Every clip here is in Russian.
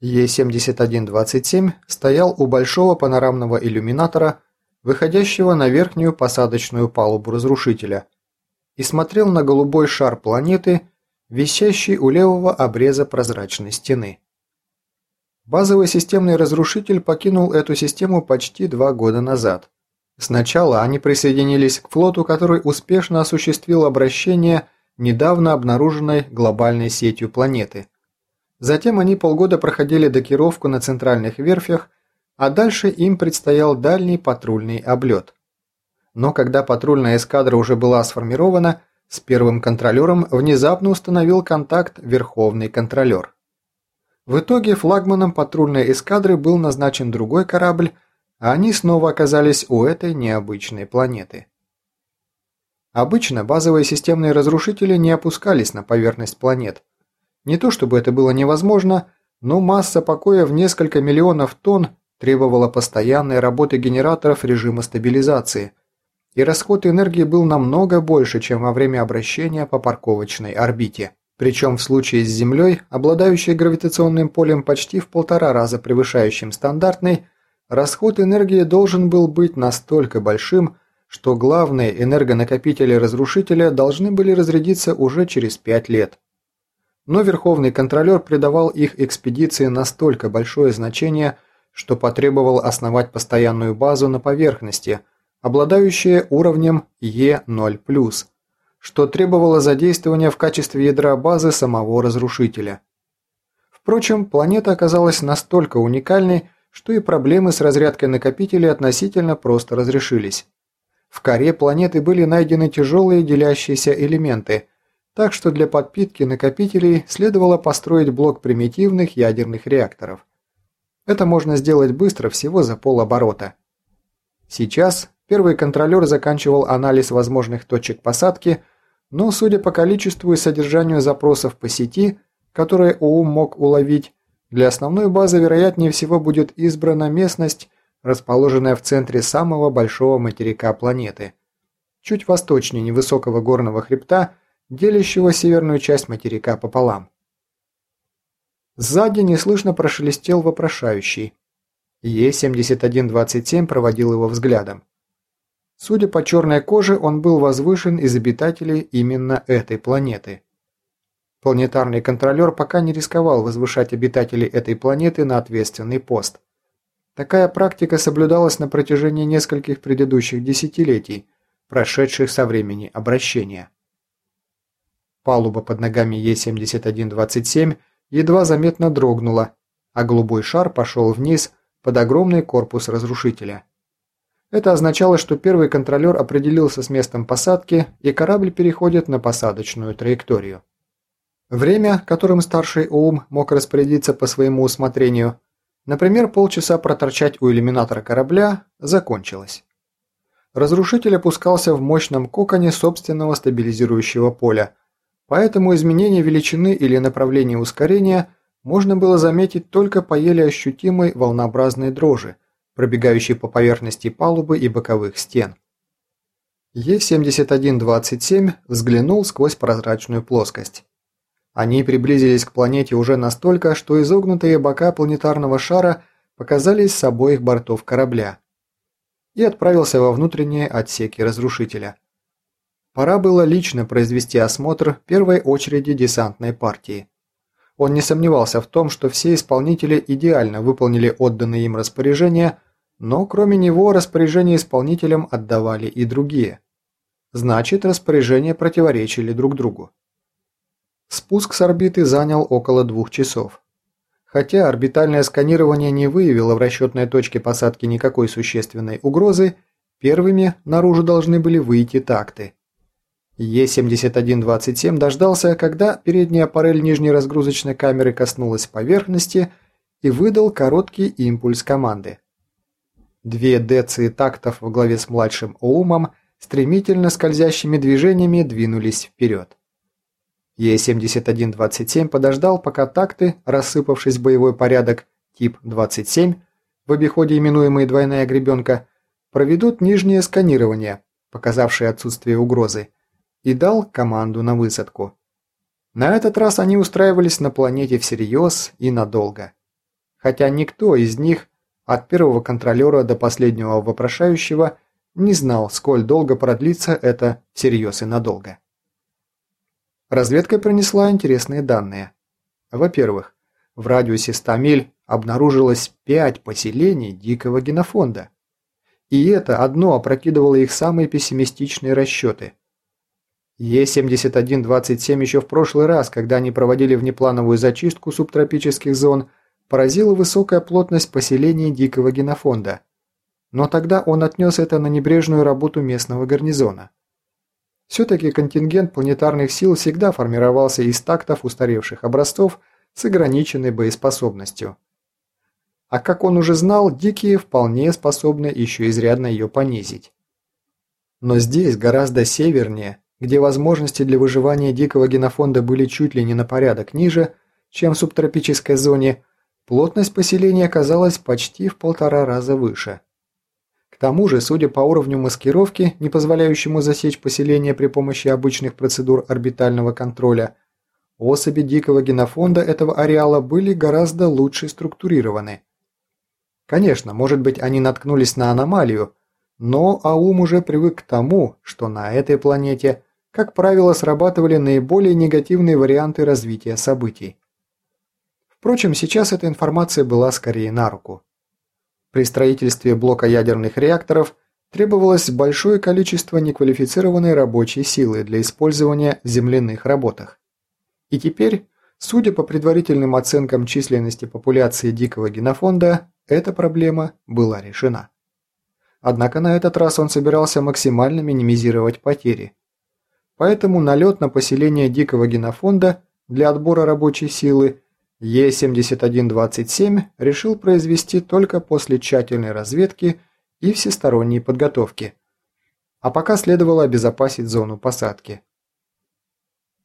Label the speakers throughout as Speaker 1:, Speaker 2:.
Speaker 1: Е-7127 стоял у большого панорамного иллюминатора, выходящего на верхнюю посадочную палубу разрушителя, и смотрел на голубой шар планеты, висящий у левого обреза прозрачной стены. Базовый системный разрушитель покинул эту систему почти два года назад. Сначала они присоединились к флоту, который успешно осуществил обращение недавно обнаруженной глобальной сетью планеты – Затем они полгода проходили докировку на центральных верфях, а дальше им предстоял дальний патрульный облет. Но когда патрульная эскадра уже была сформирована, с первым контролером внезапно установил контакт Верховный контролер. В итоге флагманом патрульной эскадры был назначен другой корабль, а они снова оказались у этой необычной планеты. Обычно базовые системные разрушители не опускались на поверхность планет, не то чтобы это было невозможно, но масса покоя в несколько миллионов тонн требовала постоянной работы генераторов режима стабилизации, и расход энергии был намного больше, чем во время обращения по парковочной орбите. Причем в случае с Землей, обладающей гравитационным полем почти в полтора раза превышающим стандартный, расход энергии должен был быть настолько большим, что главные энергонакопители разрушителя должны были разрядиться уже через 5 лет но верховный контролер придавал их экспедиции настолько большое значение, что потребовал основать постоянную базу на поверхности, обладающую уровнем Е0+, что требовало задействования в качестве ядра базы самого разрушителя. Впрочем, планета оказалась настолько уникальной, что и проблемы с разрядкой накопителей относительно просто разрешились. В коре планеты были найдены тяжелые делящиеся элементы – так что для подпитки накопителей следовало построить блок примитивных ядерных реакторов. Это можно сделать быстро, всего за полоборота. Сейчас первый контролер заканчивал анализ возможных точек посадки, но, судя по количеству и содержанию запросов по сети, которые ОУМ мог уловить, для основной базы вероятнее всего будет избрана местность, расположенная в центре самого большого материка планеты. Чуть восточнее невысокого горного хребта – делящего северную часть материка пополам. Сзади неслышно прошелестел вопрошающий. Е-7127 проводил его взглядом. Судя по черной коже, он был возвышен из обитателей именно этой планеты. Планетарный контролер пока не рисковал возвышать обитателей этой планеты на ответственный пост. Такая практика соблюдалась на протяжении нескольких предыдущих десятилетий, прошедших со времени обращения. Палуба под ногами Е-7127 едва заметно дрогнула, а голубой шар пошел вниз под огромный корпус разрушителя. Это означало, что первый контролер определился с местом посадки, и корабль переходит на посадочную траекторию. Время, которым старший ОУМ мог распорядиться по своему усмотрению, например, полчаса проторчать у иллюминатора корабля, закончилось. Разрушитель опускался в мощном коконе собственного стабилизирующего поля, Поэтому изменение величины или направления ускорения можно было заметить только по еле ощутимой волнообразной дрожи, пробегающей по поверхности палубы и боковых стен. Е-7127 взглянул сквозь прозрачную плоскость. Они приблизились к планете уже настолько, что изогнутые бока планетарного шара показались с обоих бортов корабля. И отправился во внутренние отсеки разрушителя – Пора было лично произвести осмотр первой очереди десантной партии. Он не сомневался в том, что все исполнители идеально выполнили отданные им распоряжения, но кроме него распоряжения исполнителям отдавали и другие. Значит, распоряжения противоречили друг другу. Спуск с орбиты занял около двух часов. Хотя орбитальное сканирование не выявило в расчетной точке посадки никакой существенной угрозы, первыми наружу должны были выйти такты – Е-7127 дождался, когда передняя парель нижней разгрузочной камеры коснулась поверхности и выдал короткий импульс команды. Две деции тактов во главе с младшим Оумом стремительно скользящими движениями двинулись вперед. Е-7127 подождал, пока такты, рассыпавшись в боевой порядок тип 27, в обиходе именуемые двойная гребенка, проведут нижнее сканирование, показавшее отсутствие угрозы, и дал команду на высадку. На этот раз они устраивались на планете всерьез и надолго. хотя никто из них, от первого контролера до последнего вопрошающего, не знал, сколь долго продлится это всерьез и надолго. Разведка принесла интересные данные. Во-первых, в радиусе 100 миль обнаружилось 5 поселений дикого генофонда. И это одно опрокидывало их самые пессимистичные расчеты. Е-7127 еще в прошлый раз, когда они проводили внеплановую зачистку субтропических зон, поразила высокая плотность поселений дикого генофонда. Но тогда он отнес это на небрежную работу местного гарнизона. Все-таки контингент планетарных сил всегда формировался из тактов устаревших образцов с ограниченной боеспособностью. А как он уже знал, дикие вполне способны еще изрядно ее понизить. Но здесь, гораздо севернее, где возможности для выживания дикого генофонда были чуть ли не на порядок ниже, чем в субтропической зоне, плотность поселения оказалась почти в полтора раза выше. К тому же, судя по уровню маскировки, не позволяющему засечь поселение при помощи обычных процедур орбитального контроля, особи дикого генофонда этого ареала были гораздо лучше структурированы. Конечно, может быть, они наткнулись на аномалию, но Аум уже привык к тому, что на этой планете, как правило, срабатывали наиболее негативные варианты развития событий. Впрочем, сейчас эта информация была скорее на руку. При строительстве блока ядерных реакторов требовалось большое количество неквалифицированной рабочей силы для использования в земляных работах. И теперь, судя по предварительным оценкам численности популяции дикого генофонда, эта проблема была решена. Однако на этот раз он собирался максимально минимизировать потери. Поэтому налет на поселение дикого генофонда для отбора рабочей силы Е-7127 решил произвести только после тщательной разведки и всесторонней подготовки. А пока следовало обезопасить зону посадки.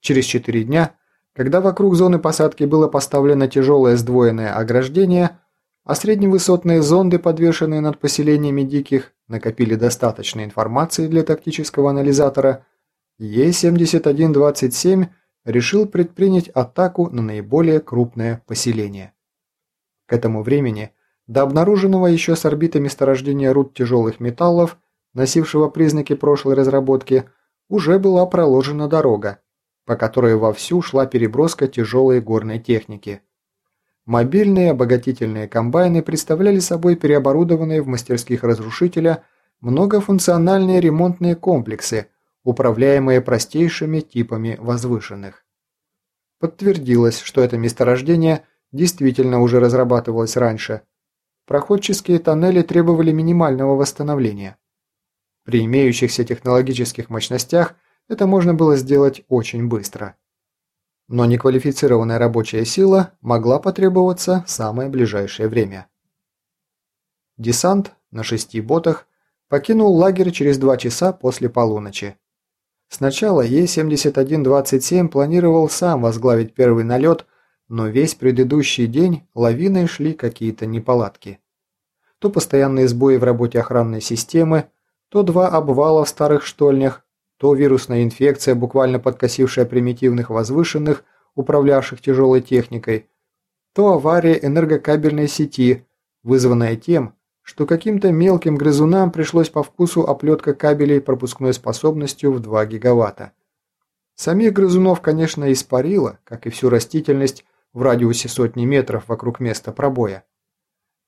Speaker 1: Через 4 дня, когда вокруг зоны посадки было поставлено тяжелое сдвоенное ограждение, а средневысотные зонды, подвешенные над поселениями диких, накопили достаточно информации для тактического анализатора, Е-7127 – решил предпринять атаку на наиболее крупное поселение. К этому времени до обнаруженного еще с орбиты месторождения руд тяжелых металлов, носившего признаки прошлой разработки, уже была проложена дорога, по которой вовсю шла переброска тяжелой горной техники. Мобильные обогатительные комбайны представляли собой переоборудованные в мастерских разрушителя многофункциональные ремонтные комплексы, управляемые простейшими типами возвышенных. Подтвердилось, что это месторождение действительно уже разрабатывалось раньше. Проходческие тоннели требовали минимального восстановления. При имеющихся технологических мощностях это можно было сделать очень быстро. Но неквалифицированная рабочая сила могла потребоваться в самое ближайшее время. Десант на шести ботах покинул лагерь через два часа после полуночи. Сначала Е-7127 планировал сам возглавить первый налет, но весь предыдущий день лавиной шли какие-то неполадки. То постоянные сбои в работе охранной системы, то два обвала в старых штольнях, то вирусная инфекция, буквально подкосившая примитивных возвышенных, управлявших тяжелой техникой, то авария энергокабельной сети, вызванная тем, что каким-то мелким грызунам пришлось по вкусу оплетка кабелей пропускной способностью в 2 гигаватта. Самих грызунов, конечно, испарило, как и всю растительность, в радиусе сотни метров вокруг места пробоя.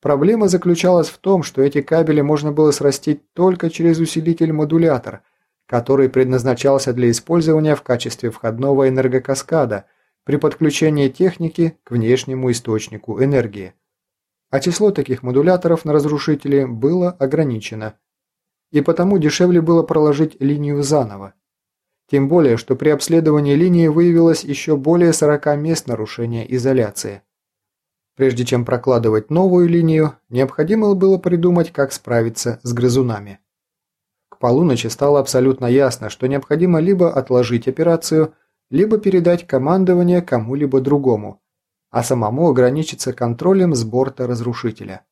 Speaker 1: Проблема заключалась в том, что эти кабели можно было срастить только через усилитель-модулятор, который предназначался для использования в качестве входного энергокаскада при подключении техники к внешнему источнику энергии а число таких модуляторов на разрушителе было ограничено, и потому дешевле было проложить линию заново. Тем более, что при обследовании линии выявилось еще более 40 мест нарушения изоляции. Прежде чем прокладывать новую линию, необходимо было придумать, как справиться с грызунами. К полуночи стало абсолютно ясно, что необходимо либо отложить операцию, либо передать командование кому-либо другому, а самому ограничиться контролем с борта разрушителя.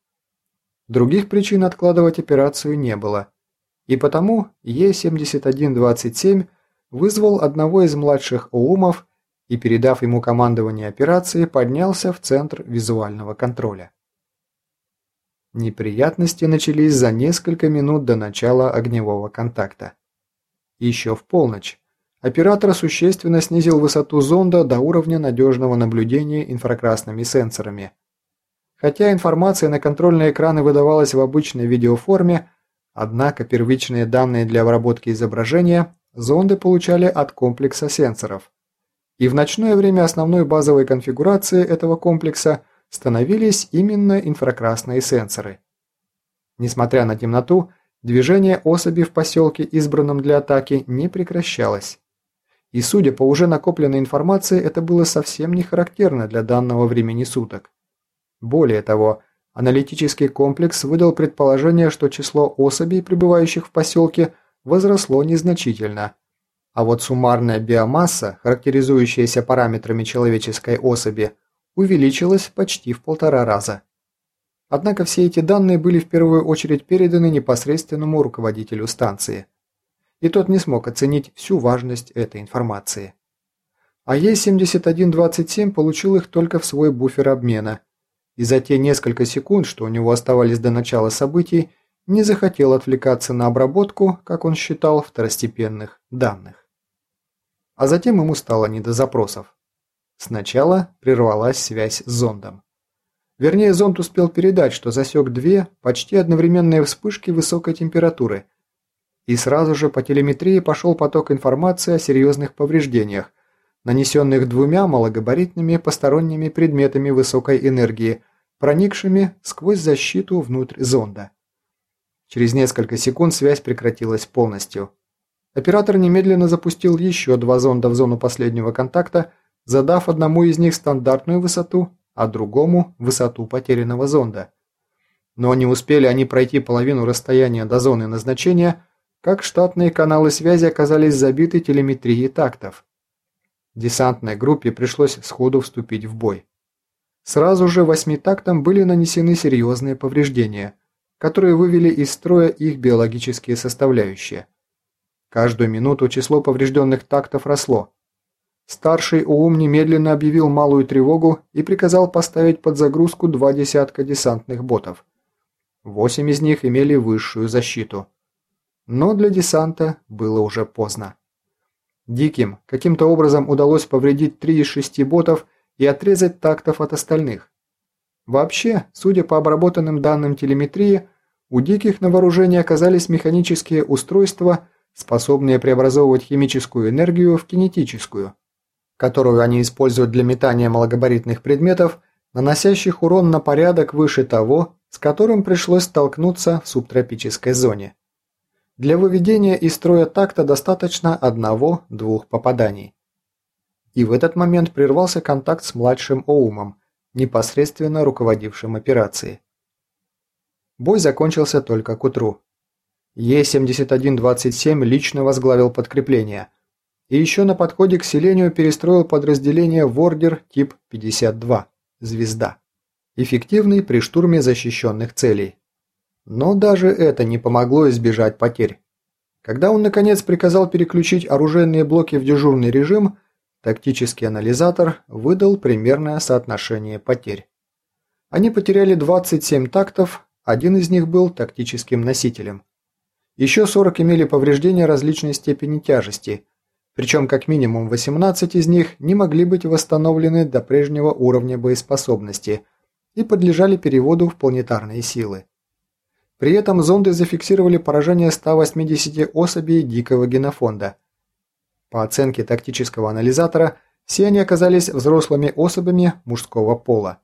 Speaker 1: Других причин откладывать операцию не было, и потому Е-7127 вызвал одного из младших ОУМов и, передав ему командование операции, поднялся в центр визуального контроля. Неприятности начались за несколько минут до начала огневого контакта. Еще в полночь оператор существенно снизил высоту зонда до уровня надежного наблюдения инфракрасными сенсорами. Хотя информация на контрольные экраны выдавалась в обычной видеоформе, однако первичные данные для обработки изображения зонды получали от комплекса сенсоров. И в ночное время основной базовой конфигурацией этого комплекса становились именно инфракрасные сенсоры. Несмотря на темноту, движение особи в поселке, избранном для атаки, не прекращалось. И судя по уже накопленной информации, это было совсем не характерно для данного времени суток. Более того, аналитический комплекс выдал предположение, что число особей, пребывающих в поселке, возросло незначительно. А вот суммарная биомасса, характеризующаяся параметрами человеческой особи, увеличилась почти в полтора раза. Однако все эти данные были в первую очередь переданы непосредственному руководителю станции. И тот не смог оценить всю важность этой информации. А Е-7127 получил их только в свой буфер обмена – и за те несколько секунд, что у него оставались до начала событий, не захотел отвлекаться на обработку, как он считал, второстепенных данных. А затем ему стало не до запросов. Сначала прервалась связь с зондом. Вернее, зонд успел передать, что засек две почти одновременные вспышки высокой температуры. И сразу же по телеметрии пошел поток информации о серьезных повреждениях, нанесенных двумя малогабаритными посторонними предметами высокой энергии, проникшими сквозь защиту внутрь зонда. Через несколько секунд связь прекратилась полностью. Оператор немедленно запустил еще два зонда в зону последнего контакта, задав одному из них стандартную высоту, а другому – высоту потерянного зонда. Но не успели они пройти половину расстояния до зоны назначения, как штатные каналы связи оказались забиты телеметрией тактов. Десантной группе пришлось сходу вступить в бой. Сразу же восьмитактам были нанесены серьезные повреждения, которые вывели из строя их биологические составляющие. Каждую минуту число поврежденных тактов росло. Старший УУМ немедленно объявил малую тревогу и приказал поставить под загрузку два десятка десантных ботов. Восемь из них имели высшую защиту. Но для десанта было уже поздно. Диким каким-то образом удалось повредить три из шести ботов и отрезать тактов от остальных. Вообще, судя по обработанным данным телеметрии, у диких на вооружении оказались механические устройства, способные преобразовывать химическую энергию в кинетическую, которую они используют для метания малогабаритных предметов, наносящих урон на порядок выше того, с которым пришлось столкнуться в субтропической зоне. Для выведения из строя такта достаточно одного-двух попаданий. И в этот момент прервался контакт с младшим Оумом, непосредственно руководившим операцией. Бой закончился только к утру. Е-7127 лично возглавил подкрепление и еще на подходе к селению перестроил подразделение в ордер тип 52 «Звезда», эффективный при штурме защищенных целей. Но даже это не помогло избежать потерь. Когда он наконец приказал переключить оружейные блоки в дежурный режим, тактический анализатор выдал примерное соотношение потерь. Они потеряли 27 тактов, один из них был тактическим носителем. Еще 40 имели повреждения различной степени тяжести, причем как минимум 18 из них не могли быть восстановлены до прежнего уровня боеспособности и подлежали переводу в планетарные силы. При этом зонды зафиксировали поражение 180 особей дикого генофонда. По оценке тактического анализатора, все они оказались взрослыми особями мужского пола.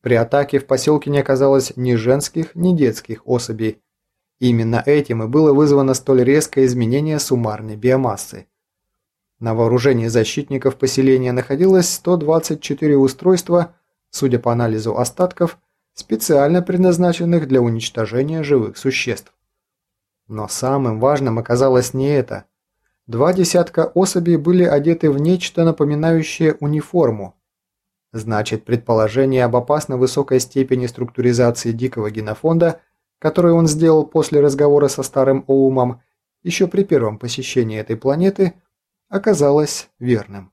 Speaker 1: При атаке в поселке не оказалось ни женских, ни детских особей. Именно этим и было вызвано столь резкое изменение суммарной биомассы. На вооружении защитников поселения находилось 124 устройства, судя по анализу остатков – специально предназначенных для уничтожения живых существ. Но самым важным оказалось не это. Два десятка особей были одеты в нечто напоминающее униформу. Значит, предположение об опасно высокой степени структуризации дикого генофонда, которое он сделал после разговора со старым Оумом еще при первом посещении этой планеты, оказалось верным.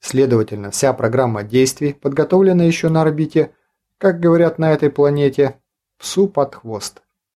Speaker 1: Следовательно, вся программа действий, подготовленная еще на орбите, как говорят на этой планете, псу под хвост.